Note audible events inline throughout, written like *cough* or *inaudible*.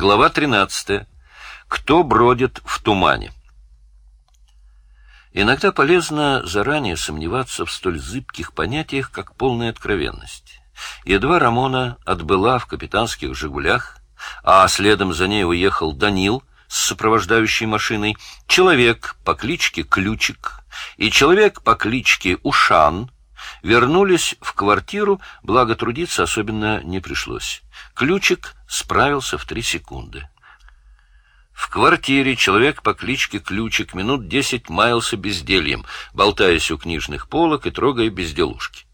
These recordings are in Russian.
Глава 13. Кто бродит в тумане? Иногда полезно заранее сомневаться в столь зыбких понятиях, как полная откровенность. Едва Рамона отбыла в капитанских «Жигулях», а следом за ней уехал Данил с сопровождающей машиной, человек по кличке Ключик и человек по кличке Ушан вернулись в квартиру, благо трудиться особенно не пришлось. Ключик справился в три секунды. В квартире человек по кличке Ключик минут десять маялся бездельем, болтаясь у книжных полок и трогая безделушки.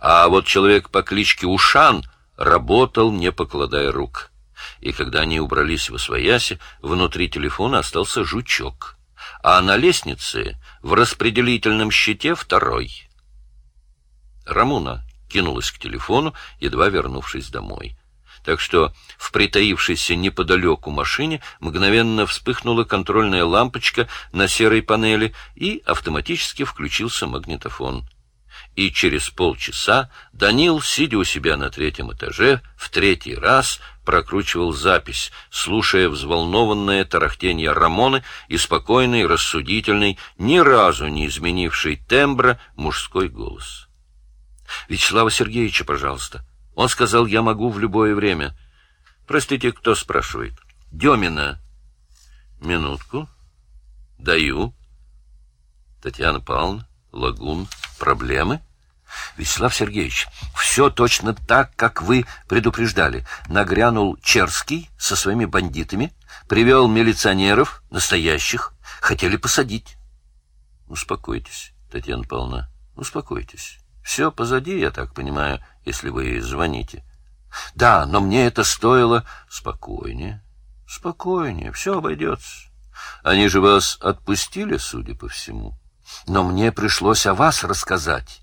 А вот человек по кличке Ушан работал, не покладая рук. И когда они убрались в освояси, внутри телефона остался жучок, а на лестнице в распределительном щите второй. Рамуна кинулась к телефону, едва вернувшись домой так что в притаившейся неподалеку машине мгновенно вспыхнула контрольная лампочка на серой панели, и автоматически включился магнитофон. И через полчаса Данил, сидя у себя на третьем этаже, в третий раз прокручивал запись, слушая взволнованное тарахтение Рамоны и спокойный, рассудительный, ни разу не изменивший тембра мужской голос. «Вячеслава Сергеевича, пожалуйста». Он сказал, я могу в любое время. Простите, кто спрашивает? Демина. Минутку. Даю. Татьяна Павловна, Лагун. Проблемы? Вячеслав Сергеевич, все точно так, как вы предупреждали. Нагрянул Черский со своими бандитами, привел милиционеров, настоящих, хотели посадить. Успокойтесь, Татьяна Павловна, успокойтесь. Все позади, я так понимаю, если вы звоните. Да, но мне это стоило... Спокойнее, спокойнее, все обойдется. Они же вас отпустили, судя по всему. Но мне пришлось о вас рассказать.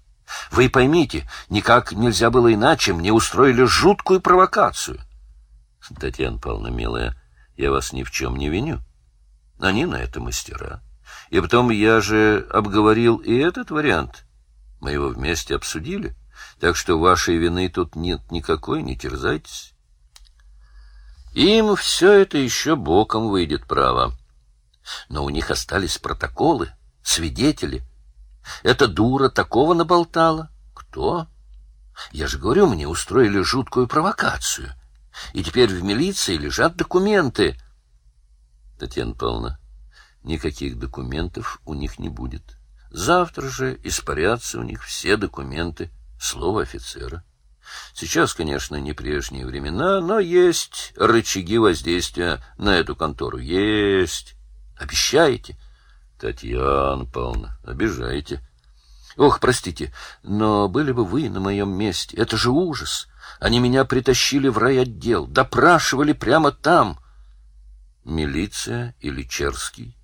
Вы поймите, никак нельзя было иначе, мне устроили жуткую провокацию. Татьяна Павловна, милая, я вас ни в чем не виню. Они на это мастера. И потом я же обговорил и этот вариант — мы его вместе обсудили, так что вашей вины тут нет никакой, не терзайтесь. Им все это еще боком выйдет, право. Но у них остались протоколы, свидетели. Эта дура такого наболтала. Кто? Я же говорю, мне устроили жуткую провокацию. И теперь в милиции лежат документы. Татьяна Павловна, никаких документов у них не будет. Завтра же испарятся у них все документы, слово офицера. Сейчас, конечно, не прежние времена, но есть рычаги воздействия на эту контору. Есть. Обещаете? Татьяна Павловна, обижаете. Ох, простите, но были бы вы на моем месте. Это же ужас. Они меня притащили в райотдел, допрашивали прямо там. Милиция или Черский?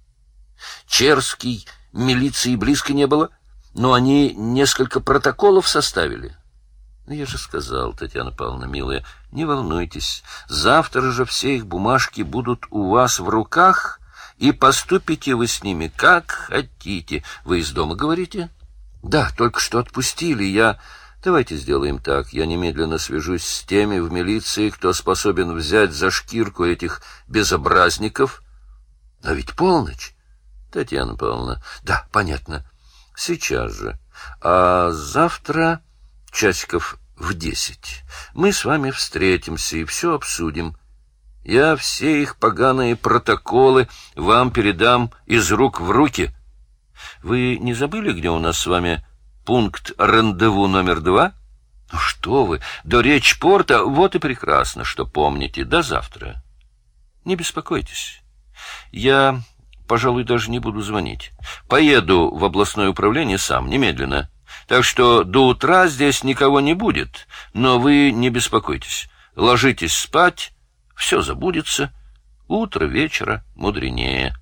Черский милиции близко не было, но они несколько протоколов составили. Ну, я же сказал, Татьяна Павловна, милая, не волнуйтесь. Завтра же все их бумажки будут у вас в руках, и поступите вы с ними как хотите. Вы из дома говорите? Да, только что отпустили. Я... Давайте сделаем так. Я немедленно свяжусь с теми в милиции, кто способен взять за шкирку этих безобразников. А ведь полночь. Татьяна Павловна. Да, понятно. Сейчас же. А завтра часиков в десять мы с вами встретимся и все обсудим. Я все их поганые протоколы вам передам из рук в руки. Вы не забыли, где у нас с вами пункт рандеву номер два? Ну что вы, до речь порта, вот и прекрасно, что помните. До завтра. Не беспокойтесь. Я пожалуй, даже не буду звонить. Поеду в областное управление сам, немедленно. Так что до утра здесь никого не будет, но вы не беспокойтесь. Ложитесь спать, все забудется. Утро вечера мудренее.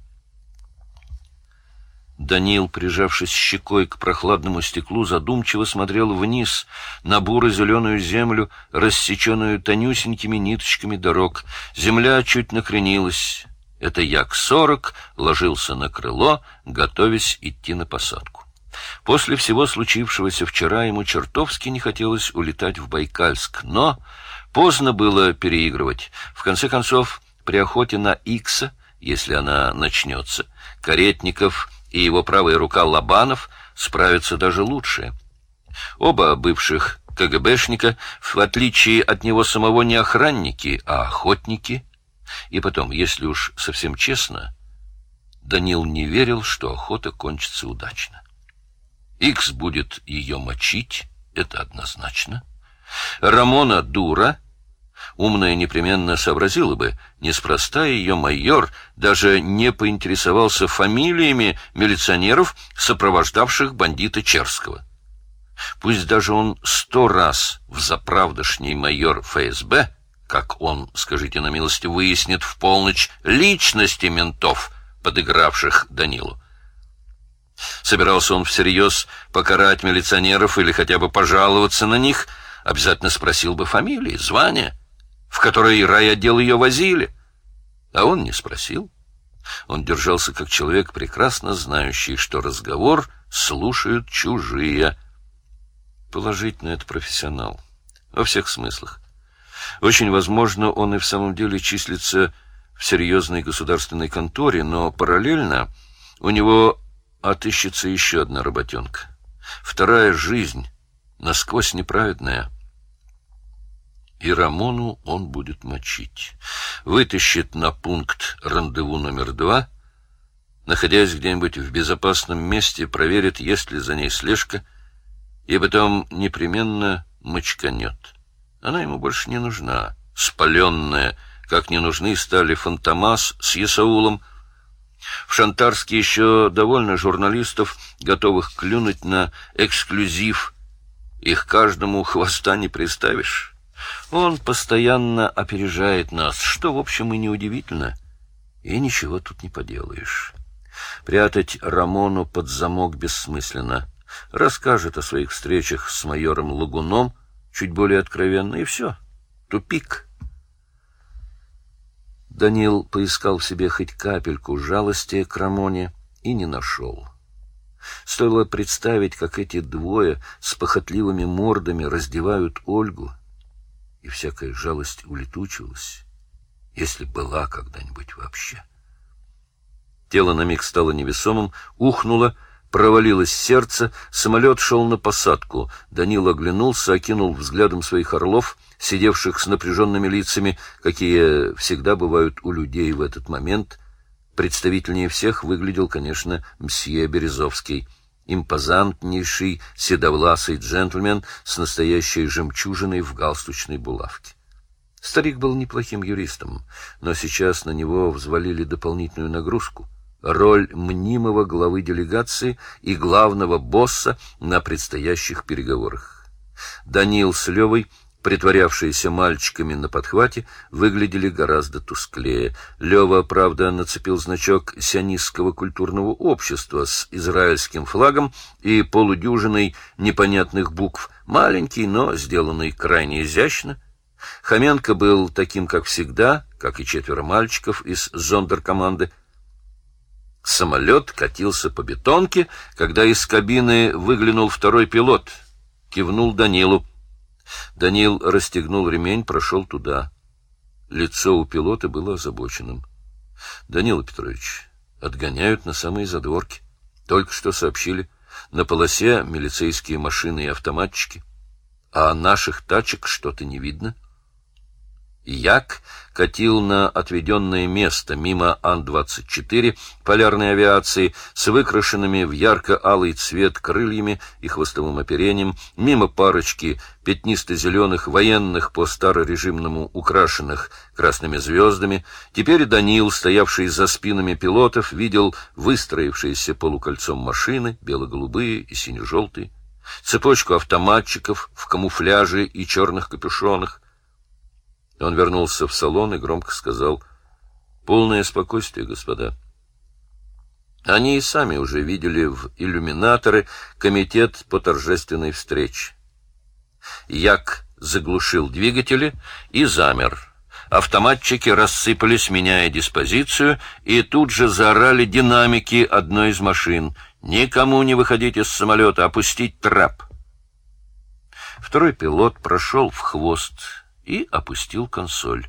Данил, прижавшись щекой к прохладному стеклу, задумчиво смотрел вниз на буро-зеленую землю, рассеченную тонюсенькими ниточками дорог. Земля чуть накренилась. Это Як-40 ложился на крыло, готовясь идти на посадку. После всего случившегося вчера ему чертовски не хотелось улетать в Байкальск, но поздно было переигрывать. В конце концов, при охоте на Икса, если она начнется, Каретников и его правая рука Лобанов справятся даже лучше. Оба бывших КГБшника, в отличие от него самого, не охранники, а охотники. И потом, если уж совсем честно, Данил не верил, что охота кончится удачно. Икс будет ее мочить, это однозначно. Рамона дура, умная непременно сообразила бы, неспроста ее майор даже не поинтересовался фамилиями милиционеров, сопровождавших бандита Черского. Пусть даже он сто раз в заправдошний майор ФСБ, как он, скажите на милость, выяснит в полночь личности ментов, подыгравших Данилу. Собирался он всерьез покарать милиционеров или хотя бы пожаловаться на них, обязательно спросил бы фамилии, звания, в которые райотдел ее возили. А он не спросил. Он держался как человек, прекрасно знающий, что разговор слушают чужие. Положительно, это профессионал. Во всех смыслах. Очень возможно, он и в самом деле числится в серьезной государственной конторе, но параллельно у него отыщется еще одна работенка. Вторая жизнь, насквозь неправедная. И Рамону он будет мочить. Вытащит на пункт рандеву номер два, находясь где-нибудь в безопасном месте, проверит, есть ли за ней слежка, и потом непременно мочканет. Она ему больше не нужна, спаленная, как не нужны стали Фантомас с Ясаулом, в Шантарске еще довольно журналистов, готовых клюнуть на эксклюзив. Их каждому хвоста не представишь. Он постоянно опережает нас, что, в общем, и неудивительно. И ничего тут не поделаешь. Прятать Рамону под замок бессмысленно. Расскажет о своих встречах с майором Лагуном чуть более откровенно, и все. Тупик. Данил поискал в себе хоть капельку жалости к Рамоне и не нашел. Стоило представить, как эти двое с похотливыми мордами раздевают Ольгу, и всякая жалость улетучилась, если была когда-нибудь вообще. Тело на миг стало невесомым, ухнуло, провалилось сердце, самолет шел на посадку. Данил оглянулся, окинул взглядом своих орлов, сидевших с напряженными лицами, какие всегда бывают у людей в этот момент. Представительнее всех выглядел, конечно, мсье Березовский, импозантнейший седовласый джентльмен с настоящей жемчужиной в галстучной булавке. Старик был неплохим юристом, но сейчас на него взвалили дополнительную нагрузку роль мнимого главы делегации и главного босса на предстоящих переговорах. Даниил с Левой, притворявшиеся мальчиками на подхвате, выглядели гораздо тусклее. Лева, правда, нацепил значок сионистского культурного общества с израильским флагом и полудюжиной непонятных букв, маленький, но сделанный крайне изящно. Хоменко был таким, как всегда, как и четверо мальчиков из зондеркоманды, Самолет катился по бетонке, когда из кабины выглянул второй пилот. Кивнул Данилу. Данил расстегнул ремень, прошел туда. Лицо у пилота было озабоченным. — Данила Петрович, отгоняют на самые задворки. Только что сообщили. На полосе милицейские машины и автоматчики. А наших тачек что-то не видно. — Як катил на отведенное место мимо Ан-24 полярной авиации с выкрашенными в ярко-алый цвет крыльями и хвостовым оперением, мимо парочки пятнисто-зеленых военных по старорежимному украшенных красными звездами. Теперь Данил, стоявший за спинами пилотов, видел выстроившиеся полукольцом машины, бело-голубые и сине-желтые, цепочку автоматчиков в камуфляже и черных капюшонах, он вернулся в салон и громко сказал «Полное спокойствие, господа». Они и сами уже видели в иллюминаторы комитет по торжественной встрече. Як заглушил двигатели и замер. Автоматчики рассыпались, меняя диспозицию, и тут же заорали динамики одной из машин. «Никому не выходить из самолета, опустить трап!» Второй пилот прошел в хвост и опустил консоль.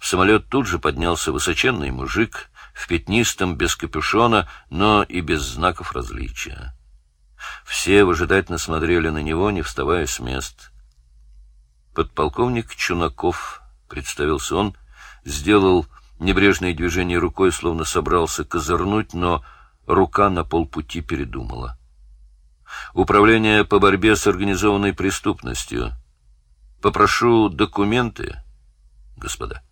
В самолет тут же поднялся высоченный мужик в пятнистом, без капюшона, но и без знаков различия. Все выжидательно смотрели на него, не вставая с мест. Подполковник Чунаков, представился он, сделал небрежное движение рукой, словно собрался козырнуть, но рука на полпути передумала. Управление по борьбе с организованной преступностью. Попрошу документы, господа.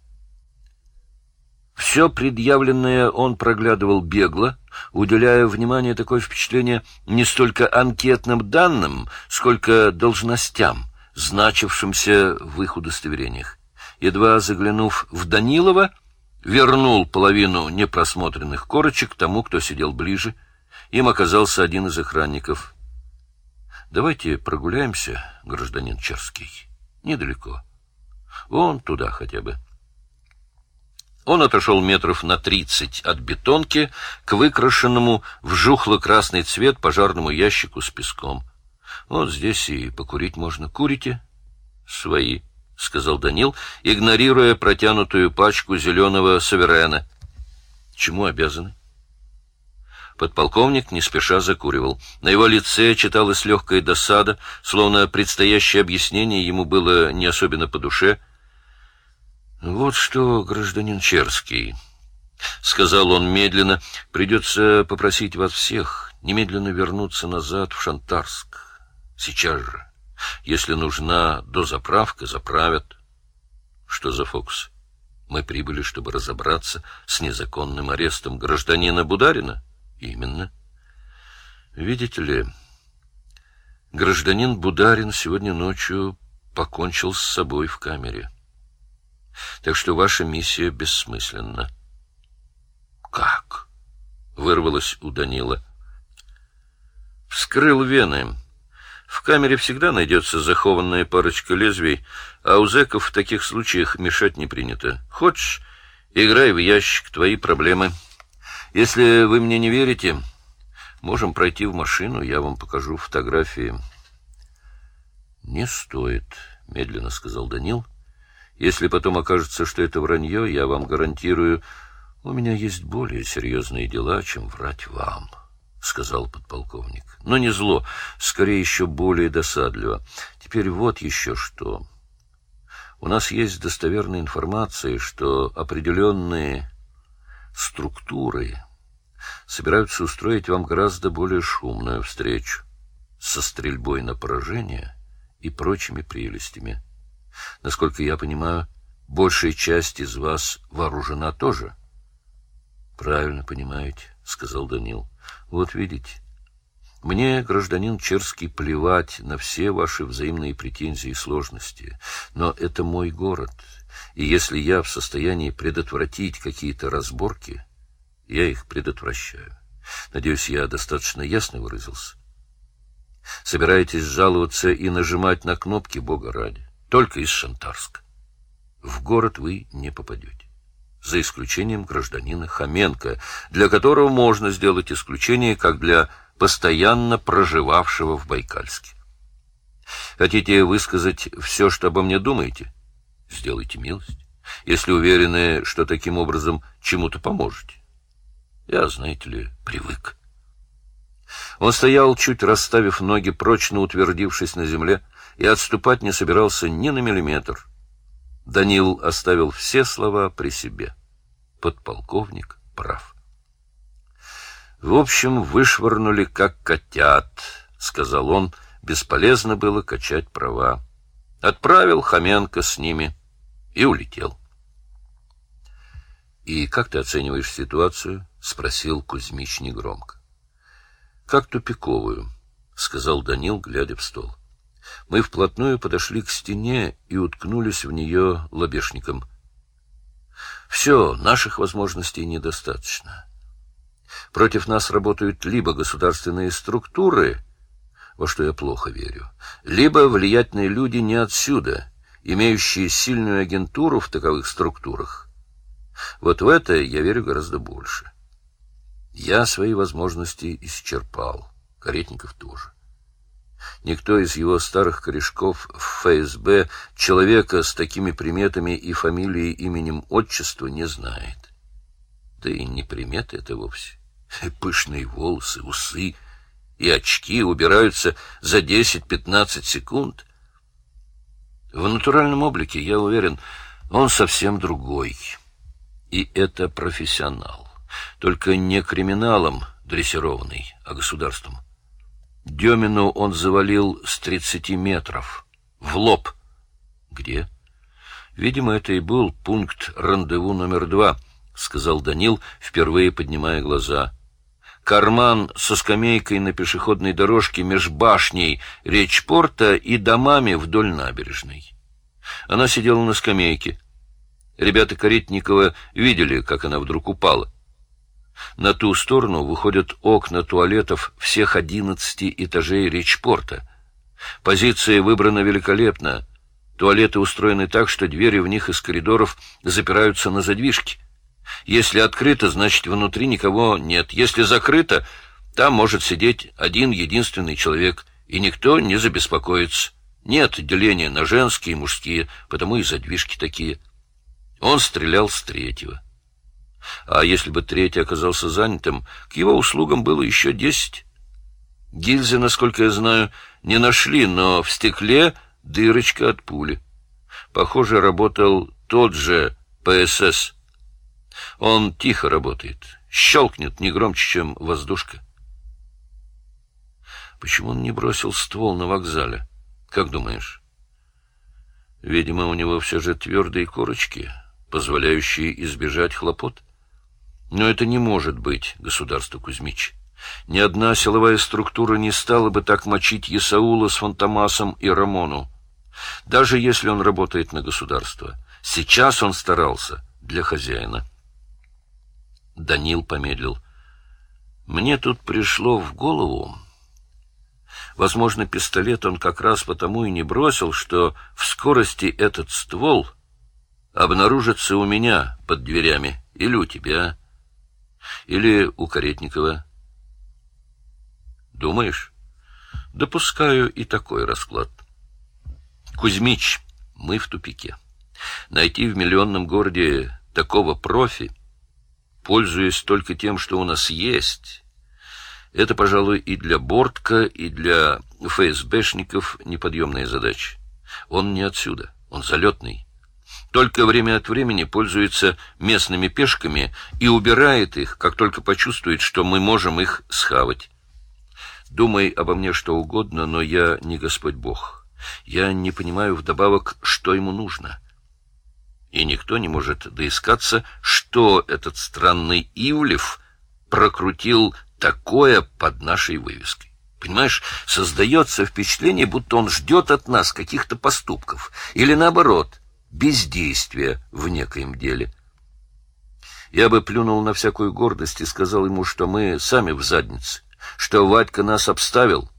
Все предъявленное он проглядывал бегло, уделяя внимание такое впечатление не столько анкетным данным, сколько должностям, значившимся в их удостоверениях. Едва заглянув в Данилова, вернул половину непросмотренных корочек тому, кто сидел ближе. Им оказался один из охранников. «Давайте прогуляемся, гражданин Черский. Недалеко. Вон туда хотя бы». Он отошел метров на тридцать от бетонки к выкрашенному в жухло-красный цвет пожарному ящику с песком. Вот здесь и покурить можно. Курите? Свои, — сказал Данил, игнорируя протянутую пачку зеленого саверена. Чему обязаны? Подполковник не спеша закуривал. На его лице читалась легкая досада, словно предстоящее объяснение ему было не особенно по душе — вот что, гражданин Черский, сказал он медленно, придется попросить вас всех немедленно вернуться назад в Шантарск. Сейчас же. Если нужна дозаправка, заправят. Что за фокус? Мы прибыли, чтобы разобраться с незаконным арестом гражданина Бударина? Именно. Видите ли, гражданин Бударин сегодня ночью покончил с собой в камере. Так что ваша миссия бессмысленна. Как? вырвалось у Данила. Вскрыл вены. В камере всегда найдется захованная парочка лезвий, а у зэков в таких случаях мешать не принято. Хочешь, играй в ящик, твои проблемы. Если вы мне не верите, можем пройти в машину, я вам покажу фотографии. Не стоит, медленно сказал Данил если потом окажется, что это вранье, я вам гарантирую, у меня есть более серьезные дела, чем врать вам, — сказал подполковник. Но не зло, скорее еще более досадливо. Теперь вот еще что. У нас есть достоверная информация, что определенные структуры собираются устроить вам гораздо более шумную встречу со стрельбой на поражение и прочими прелестями. Насколько я понимаю, большая часть из вас вооружена тоже. Правильно понимаете, сказал Данил. Вот видите, мне, гражданин Черский, плевать на все ваши взаимные претензии и сложности, но это мой город, и если я в состоянии предотвратить какие-то разборки, я их предотвращаю. Надеюсь, я достаточно ясно выразился. Собираетесь жаловаться и нажимать на кнопки Бога ради только из Шантарска. В город вы не попадете, за исключением гражданина Хоменко, для которого можно сделать исключение, как для постоянно проживавшего в Байкальске. Хотите высказать все, что обо мне думаете? Сделайте милость, если уверены, что таким образом чему-то поможете. Я, знаете ли, привык. Он стоял, чуть расставив ноги, прочно утвердившись на земле, и отступать не собирался ни на миллиметр. Данил оставил все слова при себе. Подполковник прав. В общем, вышвырнули как котят, сказал он, бесполезно было качать права. Отправил Хоменко с ними и улетел. И как ты оцениваешь ситуацию? Спросил Кузьмич негромко. Как тупиковую, сказал Данил, глядя в стол. Мы вплотную подошли к стене и уткнулись в нее лобешником. Все, наших возможностей недостаточно. Против нас работают либо государственные структуры, во что я плохо верю, либо влиятельные люди не отсюда, имеющие сильную агентуру в таковых структурах. Вот в это я верю гораздо больше. Я свои возможности исчерпал, Каретников тоже. Никто из его старых корешков в ФСБ человека с такими приметами и фамилией, именем, отчества не знает. Да и не приметы это вовсе. Пышные волосы, усы и очки убираются за 10-15 секунд. В натуральном облике, я уверен, он совсем другой. И это профессионал. Только не криминалом дрессированный, а государством. Демину он завалил с тридцати метров. В лоб. Где? Видимо, это и был пункт рандеву номер два, сказал Данил, впервые поднимая глаза. Карман со скамейкой на пешеходной дорожке меж башней речпорта и домами вдоль набережной. Она сидела на скамейке. Ребята Каретникова видели, как она вдруг упала. На ту сторону выходят окна туалетов всех одиннадцати этажей речпорта. Позиция выбрана великолепно. Туалеты устроены так, что двери в них из коридоров запираются на задвижки. Если открыто, значит, внутри никого нет. Если закрыто, там может сидеть один единственный человек, и никто не забеспокоится. Нет деления на женские и мужские, потому и задвижки такие. Он стрелял с третьего. А если бы третий оказался занятым, к его услугам было еще десять. Гильзы, насколько я знаю, не нашли, но в стекле дырочка от пули. Похоже, работал тот же ПСС. Он тихо работает, щелкнет не громче, чем воздушка. Почему он не бросил ствол на вокзале? Как думаешь? Видимо, у него все же твердые корочки, позволяющие избежать хлопот. Но это не может быть, государство Кузьмич. Ни одна силовая структура не стала бы так мочить Есаула с Фантомасом и Рамону. Даже если он работает на государство. Сейчас он старался для хозяина. Данил помедлил. Мне тут пришло в голову... Возможно, пистолет он как раз потому и не бросил, что в скорости этот ствол обнаружится у меня под дверями или у тебя. Или у Каретникова. Думаешь? Допускаю и такой расклад. Кузьмич, мы в тупике. Найти в миллионном городе такого профи, пользуясь только тем, что у нас есть, это, пожалуй, и для Бортка, и для ФСБшников неподъемная задача. Он не отсюда, он залетный только время от времени пользуется местными пешками и убирает их, как только почувствует, что мы можем их схавать. Думай обо мне что угодно, но я не Господь Бог. Я не понимаю вдобавок, что ему нужно. И никто не может доискаться, что этот странный Ивлев прокрутил такое под нашей вывеской. Понимаешь, создается впечатление, будто он ждет от нас каких-то поступков. Или наоборот — бездействия в некоем деле. Я бы плюнул на всякую гордость и сказал ему, что мы сами в заднице, что Вадька нас обставил.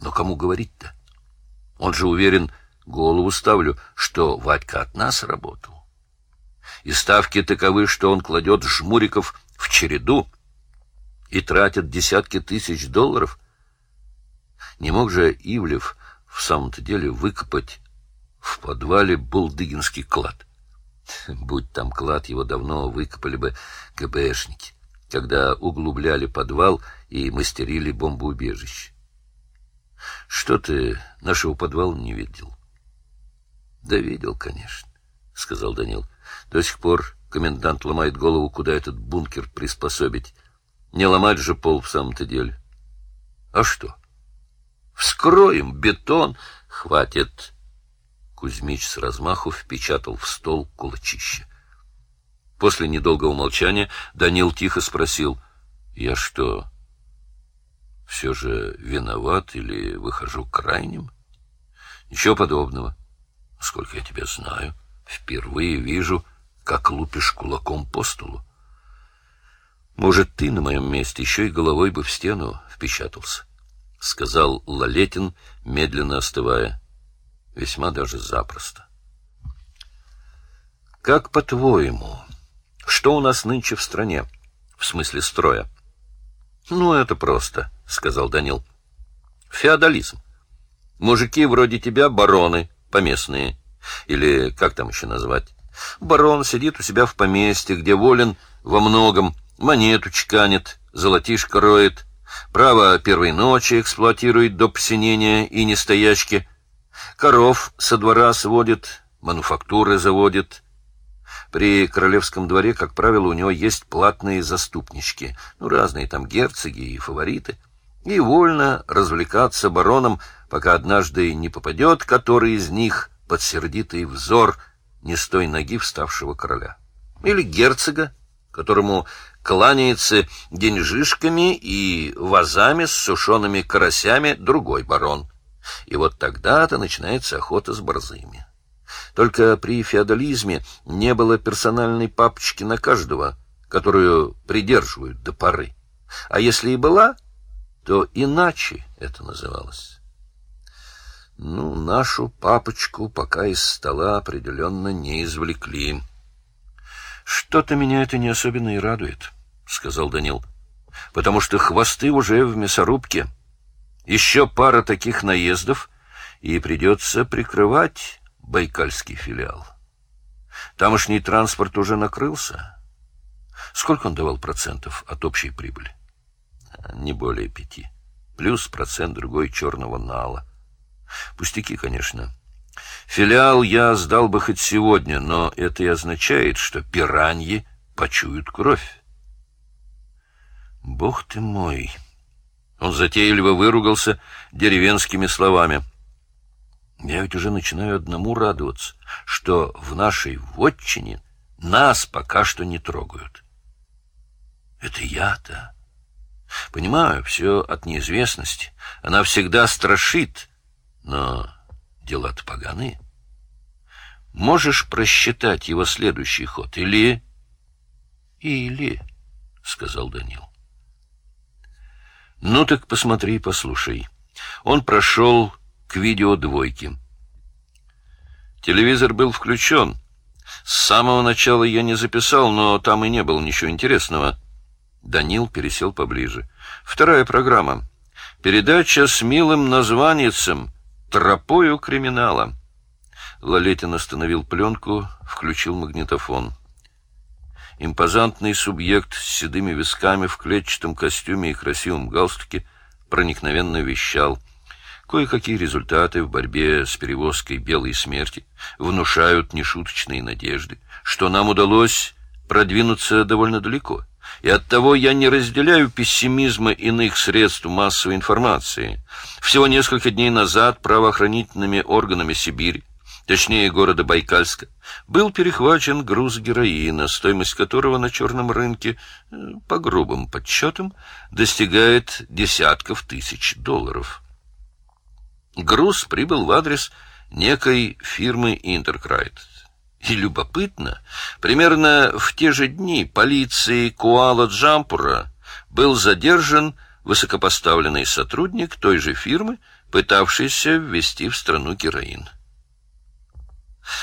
Но кому говорить-то? Он же уверен, голову ставлю, что Вадька от нас работал. И ставки таковы, что он кладет жмуриков в череду и тратит десятки тысяч долларов. Не мог же Ивлев в самом-то деле выкопать в подвале Булдыгинский клад. Будь там клад, его давно выкопали бы ГБшники, когда углубляли подвал и мастерили бомбоубежище. Что ты нашего подвала не видел? Да видел, конечно, сказал Данил. До сих пор комендант ломает голову, куда этот бункер приспособить. Не ломать же пол в самом-то деле. А что? Вскроем бетон, хватит Кузьмич с размаху впечатал в стол кулачище. После недолгого молчания Данил тихо спросил, «Я что, все же виноват или выхожу крайним?» «Ничего подобного. Сколько я тебя знаю, впервые вижу, как лупишь кулаком по столу. Может, ты на моем месте еще и головой бы в стену впечатался?» — сказал Лалетин, медленно остывая. Весьма даже запросто. Как по-твоему, что у нас нынче в стране, в смысле строя? Ну, это просто, сказал Данил. Феодализм. Мужики вроде тебя бароны, поместные. Или как там еще назвать? Барон сидит у себя в поместье, где волен во многом, монету чеканит, золотишко роет, право первой ночи эксплуатирует до посинения и нестоячки, коров со двора сводит, мануфактуры заводит. При королевском дворе, как правило, у него есть платные заступнички, ну, разные там герцоги и фавориты, и вольно развлекаться бароном, пока однажды не попадет который из них под сердитый взор не с той ноги вставшего короля. Или герцога, которому кланяется деньжишками и вазами с сушеными карасями другой барон. И вот тогда-то начинается охота с борзыми. Только при феодализме не было персональной папочки на каждого, которую придерживают до поры. А если и была, то иначе это называлось. Ну, нашу папочку пока из стола определенно не извлекли. Что-то меня это не особенно и радует, сказал Данил. Потому что хвосты уже в мясорубке. Еще пара таких наездов, и придется прикрывать байкальский филиал. Тамошний транспорт уже накрылся. Сколько он давал процентов от общей прибыли? Не более пяти. Плюс процент другой черного нала. Пустяки, конечно. Филиал я сдал бы хоть сегодня, но это и означает, что пираньи почуют кровь. Бог ты мой! Он затейливо выругался деревенскими словами. Я ведь уже начинаю одному радоваться, что в нашей вотчине нас пока что не трогают. Это я-то. Понимаю, все от неизвестности. Она всегда страшит, но дела-то поганые. Можешь просчитать его следующий ход или... Или, — сказал Данил. Ну так посмотри и послушай. Он прошел к видео двойки. Телевизор был включен. С самого начала я не записал, но там и не было ничего интересного. Данил пересел поближе. Вторая программа. Передача с милым названием «Тропою криминала». Лалетин остановил пленку, включил магнитофон. Импозантный субъект с седыми висками в клетчатом костюме и красивом галстуке проникновенно вещал — Кое-какие результаты в борьбе с перевозкой белой смерти внушают нешуточные надежды, что нам удалось продвинуться довольно далеко. И оттого я не разделяю пессимизма иных средств массовой информации. Всего несколько дней назад правоохранительными органами Сибири, точнее города Байкальска, был перехвачен груз героина, стоимость которого на черном рынке, э, по грубым подсчетам, достигает десятков тысяч долларов. Груз прибыл в адрес некой фирмы «Интеркрайт». И любопытно, примерно в те же дни полиции Куала-Джампура был задержан высокопоставленный сотрудник той же фирмы, пытавшийся ввести в страну героин.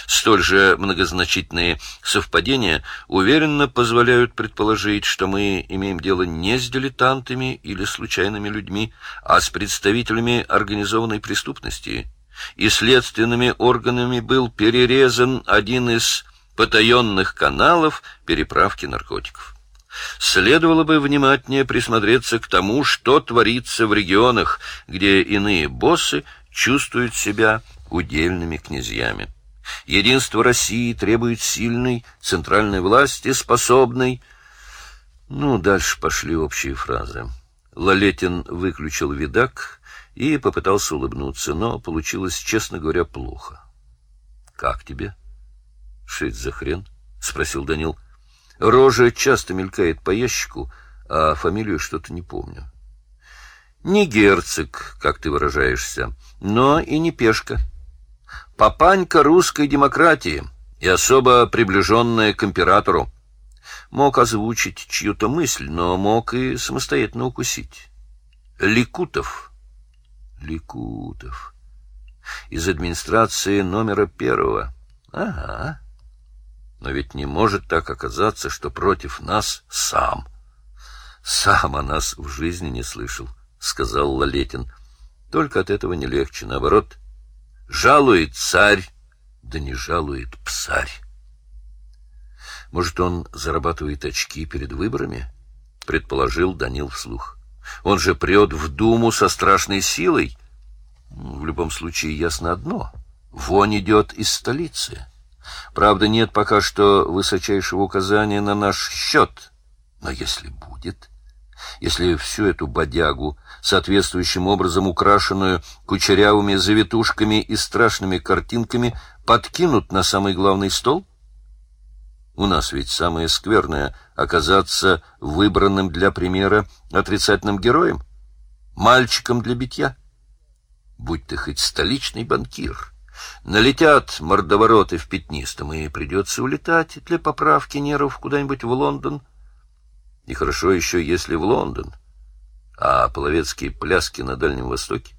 Столь же многозначительные совпадения уверенно позволяют предположить, что мы имеем дело не с дилетантами или случайными людьми, а с представителями организованной преступности. И следственными органами был перерезан один из потаенных каналов переправки наркотиков. Следовало бы внимательнее присмотреться к тому, что творится в регионах, где иные боссы чувствуют себя удельными князьями. Единство России требует сильной центральной власти, способной... Ну, дальше пошли общие фразы. Лалетин выключил видак и попытался улыбнуться, но получилось, честно говоря, плохо. — Как тебе? — это за хрен? — спросил Данил. — Рожа часто мелькает по ящику, а фамилию что-то не помню. — Не герцог, как ты выражаешься, но и не пешка. — папанька русской демократии и особо приближенная к императору. Мог озвучить чью-то мысль, но мог и самостоятельно укусить. Ликутов. Ликутов. Из администрации номера первого. Ага. Но ведь не может так оказаться, что против нас сам. Сам о нас в жизни не слышал, сказал Лалетин. Только от этого не легче, наоборот. Жалует царь, да не жалует псарь. Может, он зарабатывает очки перед выборами? Предположил Данил вслух. Он же прет в Думу со страшной силой. В любом случае ясно одно. Вонь идет из столицы. Правда, нет пока что высочайшего указания на наш счет. Но если будет, если всю эту бодягу, соответствующим образом украшенную кучерявыми завитушками и страшными картинками, подкинут на самый главный стол, у нас ведь самое скверное — оказаться выбранным для примера отрицательным героем, мальчиком для битья. Будь ты хоть столичный банкир. Налетят мордовороты в пятнистом, и придется улетать для поправки нервов куда-нибудь в Лондон. И хорошо еще, если в Лондон. А половецкие пляски на Дальнем Востоке?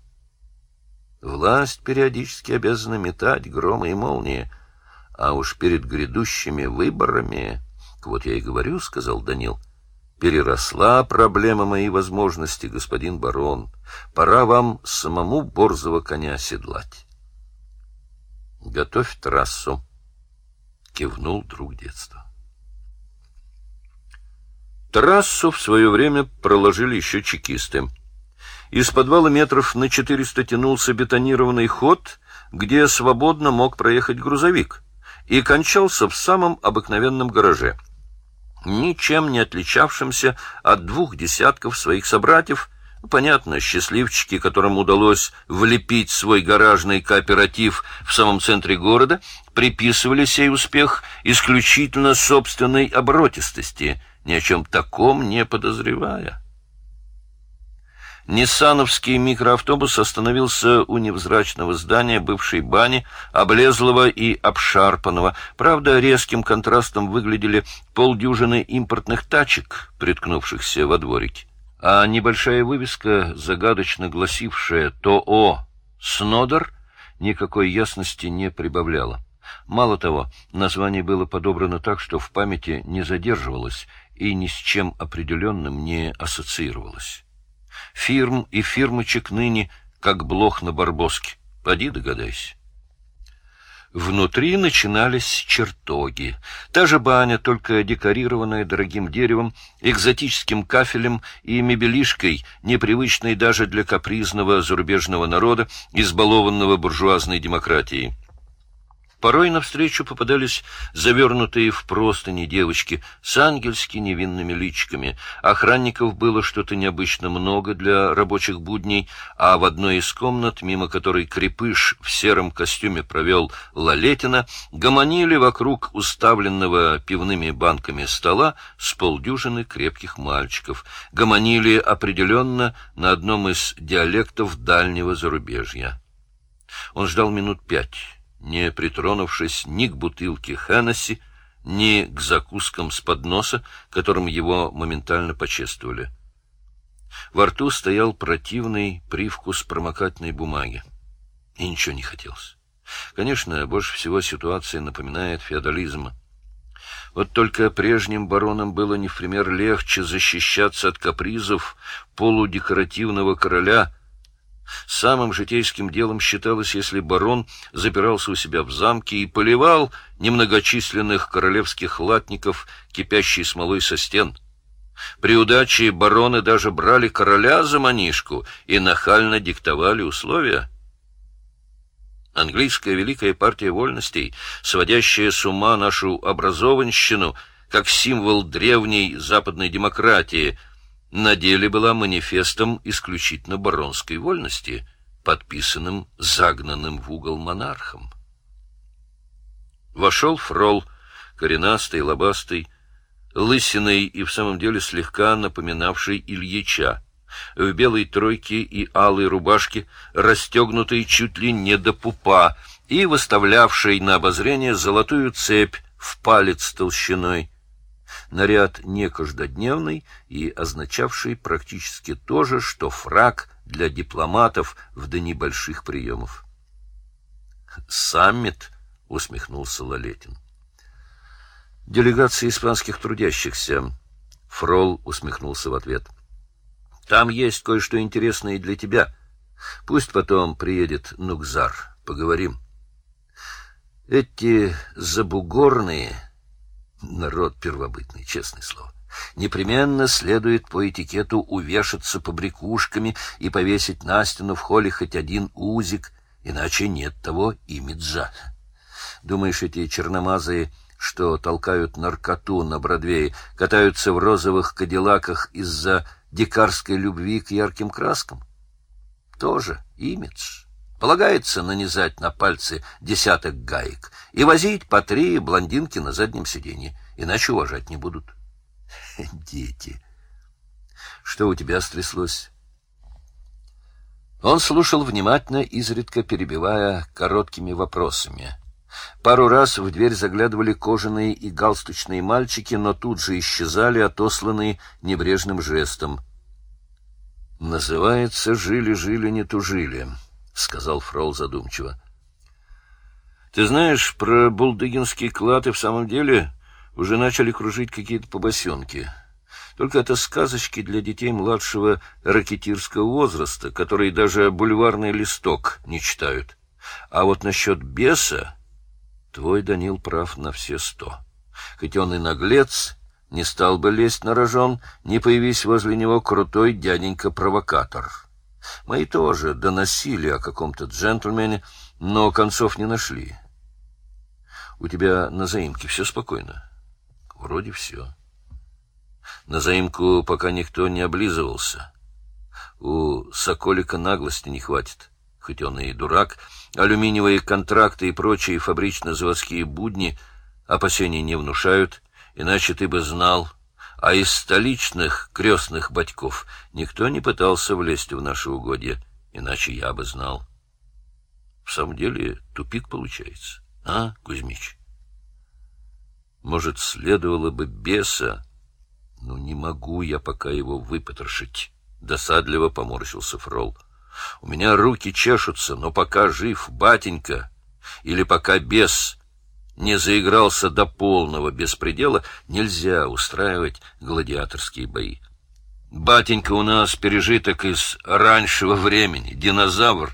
Власть периодически обязана метать громы и молнии — а уж перед грядущими выборами, вот я и говорю, сказал Данил, переросла проблема моей возможности, господин барон. Пора вам самому борзого коня седлать. Готовь трассу, кивнул друг детства. Трассу в свое время проложили еще чекисты. Из подвала метров на четыреста тянулся бетонированный ход, где свободно мог проехать грузовик и кончался в самом обыкновенном гараже, ничем не отличавшемся от двух десятков своих собратьев, Понятно, счастливчики, которым удалось влепить свой гаражный кооператив в самом центре города, приписывали сей успех исключительно собственной оборотистости, ни о чем таком не подозревая. Ниссановский микроавтобус остановился у невзрачного здания бывшей бани, облезлого и обшарпанного. Правда, резким контрастом выглядели полдюжины импортных тачек, приткнувшихся во дворике. А небольшая вывеска, загадочно гласившая «ТО Снодер», никакой ясности не прибавляла. Мало того, название было подобрано так, что в памяти не задерживалось и ни с чем определенным не ассоциировалось. Фирм и фирмочек ныне, как блох на барбоске. Поди догадайся. Внутри начинались чертоги. Та же баня, только декорированная дорогим деревом, экзотическим кафелем и мебелишкой, непривычной даже для капризного зарубежного народа, избалованного буржуазной демократией. Порой навстречу попадались завернутые в простыни девочки с ангельски невинными личиками. Охранников было что-то необычно много для рабочих будней, а в одной из комнат, мимо которой крепыш в сером костюме провел Лалетина, гомонили вокруг уставленного пивными банками стола с полдюжины крепких мальчиков. Гомонили определенно на одном из диалектов дальнего зарубежья. Он ждал минут пять не притронувшись ни к бутылке Хеннесси, ни к закускам с подноса, которым его моментально почествовали. Во рту стоял противный привкус промокательной бумаги. И ничего не хотелось. Конечно, больше всего ситуация напоминает феодализм. Вот только прежним баронам было не в пример легче защищаться от капризов полудекоративного короля — Самым житейским делом считалось, если барон запирался у себя в замке и поливал немногочисленных королевских латников кипящей смолой со стен. При удаче бароны даже брали короля за манишку и нахально диктовали условия. Английская Великая партия вольностей, сводящая с ума нашу образованщину, как символ древней западной демократии — на деле была манифестом исключительно баронской вольности, подписанным загнанным в угол монархом. Вошел фрол, коренастый, лобастый, лысиной и в самом деле слегка напоминавший Ильича, в белой тройке и алой рубашке, расстегнутой чуть ли не до пупа, и выставлявший на обозрение золотую цепь в палец толщиной, наряд не каждодневный и означавший практически то же, что фраг для дипломатов в дни больших приемов. «Саммит?» — усмехнулся Лалетин. «Делегация испанских трудящихся», — Фрол усмехнулся в ответ. «Там есть кое-что интересное и для тебя. Пусть потом приедет Нукзар, поговорим. Эти забугорные, народ первобытный, честное слово, непременно следует по этикету увешаться побрякушками и повесить на стену в холле хоть один узик, иначе нет того имиджа. Думаешь, эти черномазые, что толкают наркоту на Бродвее, катаются в розовых кадиллаках из-за дикарской любви к ярким краскам? Тоже имидж. Полагается нанизать на пальцы десяток гаек и возить по три блондинки на заднем сиденье, иначе уважать не будут. *laughs* Дети. Что у тебя стряслось? Он слушал внимательно, изредка перебивая короткими вопросами. Пару раз в дверь заглядывали кожаные и галстучные мальчики, но тут же исчезали, отосланные небрежным жестом. «Называется «Жили-жили, не тужили», — сказал Фрол задумчиво. «Ты знаешь, про булдыгинский клад и в самом деле уже начали кружить какие-то побосенки». Только это сказочки для детей младшего ракетирского возраста, которые даже бульварный листок не читают. А вот насчет беса твой Данил прав на все сто. Хоть он и наглец, не стал бы лезть на рожон, не появись возле него крутой дяденька-провокатор. Мои тоже доносили о каком-то джентльмене, но концов не нашли. У тебя на заимке все спокойно? Вроде все. На заимку пока никто не облизывался. У Соколика наглости не хватит, хоть он и дурак. Алюминиевые контракты и прочие фабрично-заводские будни опасений не внушают, иначе ты бы знал. А из столичных крестных батьков никто не пытался влезть в наши угодья, иначе я бы знал. В самом деле тупик получается, а, Кузьмич? Может, следовало бы беса ну, не могу я пока его выпотрошить. Досадливо поморщился Фрол. У меня руки чешутся, но пока жив батенька, или пока бес не заигрался до полного беспредела, нельзя устраивать гладиаторские бои. Батенька у нас пережиток из раннего времени, динозавр,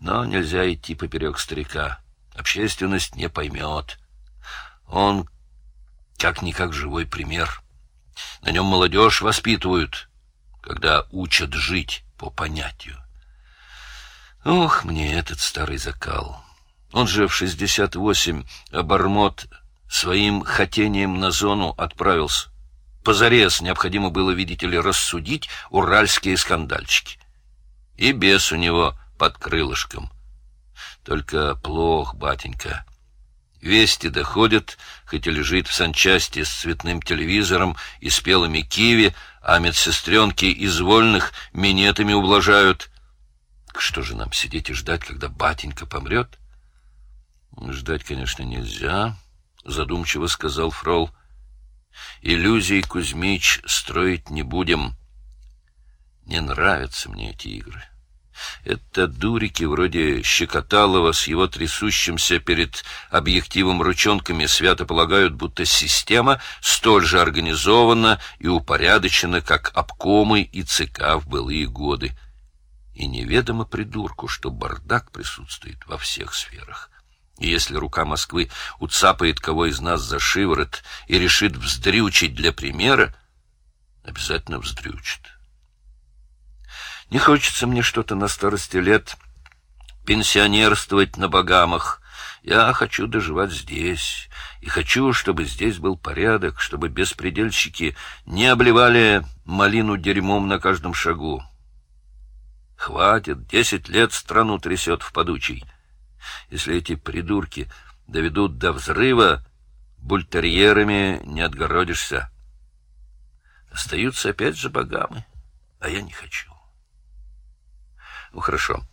но нельзя идти поперек старика. Общественность не поймет. Он как-никак живой пример. На нем молодежь воспитывают, когда учат жить по понятию. Ох, мне этот старый закал. Он же в шестьдесят восемь обормот своим хотением на зону отправился. Позарез необходимо было, видите ли, рассудить уральские скандальчики. И бес у него под крылышком. Только плох, батенька. Вести доходят, хоть и лежит в санчасти с цветным телевизором и спелыми киви, а медсестренки из вольных минетами ублажают. Что же нам сидеть и ждать, когда батенька помрет? Ждать, конечно, нельзя, задумчиво сказал Фрол. Иллюзий, Кузьмич, строить не будем. Не нравятся мне эти игры. Это дурики вроде Щекоталова с его трясущимся перед объективом ручонками свято полагают, будто система столь же организована и упорядочена, как обкомы и ЦК в былые годы. И неведомо придурку, что бардак присутствует во всех сферах. И если рука Москвы уцапает кого из нас за шиворот и решит вздрючить для примера, обязательно вздрючит. Не хочется мне что-то на старости лет пенсионерствовать на богамах. Я хочу доживать здесь, и хочу, чтобы здесь был порядок, чтобы беспредельщики не обливали малину дерьмом на каждом шагу. Хватит, десять лет страну трясет в подучий. Если эти придурки доведут до взрыва, бультерьерами не отгородишься. Остаются опять же богамы, а я не хочу. Ну, хорошо.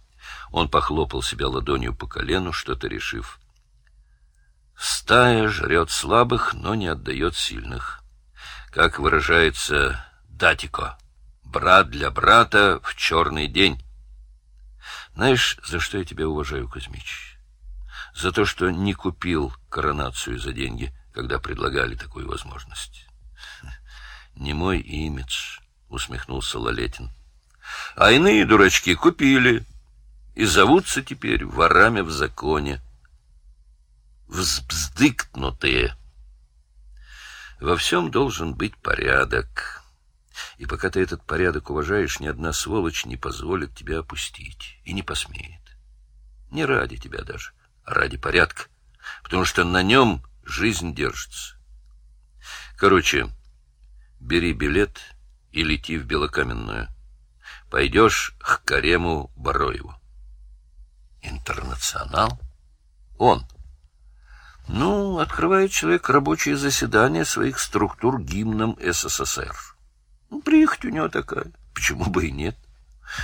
Он похлопал себя ладонью по колену, что-то решив. Стая жрет слабых, но не отдает сильных. Как выражается Датико, брат для брата в черный день. Знаешь, за что я тебя уважаю, Кузьмич? За то, что не купил коронацию за деньги, когда предлагали такую возможность. Не мой имидж, усмехнулся Лалетин. А иные дурачки купили и зовутся теперь ворами в законе. Взбздыкнутые. Во всем должен быть порядок. И пока ты этот порядок уважаешь, ни одна сволочь не позволит тебя опустить. И не посмеет. Не ради тебя даже, а ради порядка. Потому что на нем жизнь держится. Короче, бери билет и лети в Белокаменную. Пойдешь к Карему Бароеву. Интернационал? Он. Ну, открывает человек рабочие заседания своих структур гимном СССР. Ну, приехать у него такая. Почему бы и нет?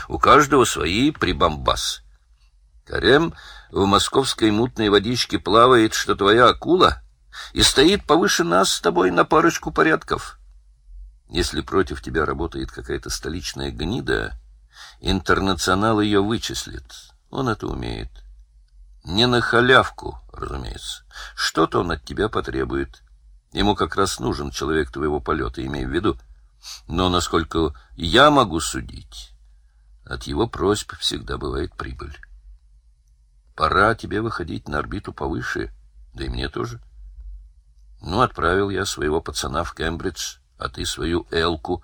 У каждого свои прибамбасы. Карем в московской мутной водичке плавает, что твоя акула, и стоит повыше нас с тобой на парочку порядков. Если против тебя работает какая-то столичная гнида, интернационал ее вычислит. Он это умеет. Не на халявку, разумеется. Что-то он от тебя потребует. Ему как раз нужен человек твоего полета, имей в виду. Но, насколько я могу судить, от его просьб всегда бывает прибыль. Пора тебе выходить на орбиту повыше, да и мне тоже. Ну, отправил я своего пацана в Кембридж, а ты свою Элку.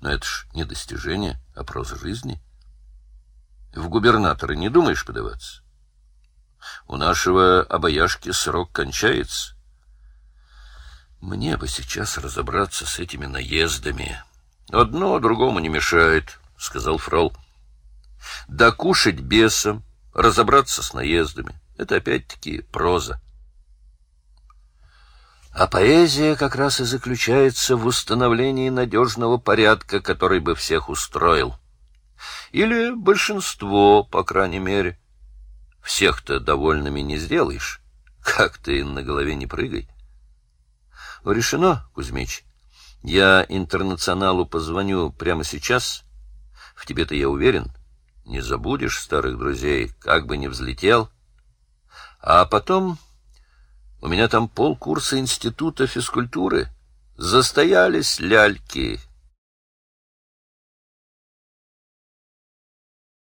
Но это ж не достижение, а проза жизни. В губернаторы не думаешь подаваться? У нашего обаяшки срок кончается. Мне бы сейчас разобраться с этими наездами. Одно другому не мешает, — сказал Фрол. Да кушать бесом, разобраться с наездами. Это опять-таки проза. А поэзия как раз и заключается в установлении надежного порядка, который бы всех устроил. Или большинство, по крайней мере. Всех-то довольными не сделаешь. Как ты на голове не прыгай. Решено, Кузьмич. Я интернационалу позвоню прямо сейчас. В тебе-то я уверен. — не забудешь старых друзей, как бы ни взлетел. А потом у меня там полкурса института физкультуры. Застоялись ляльки,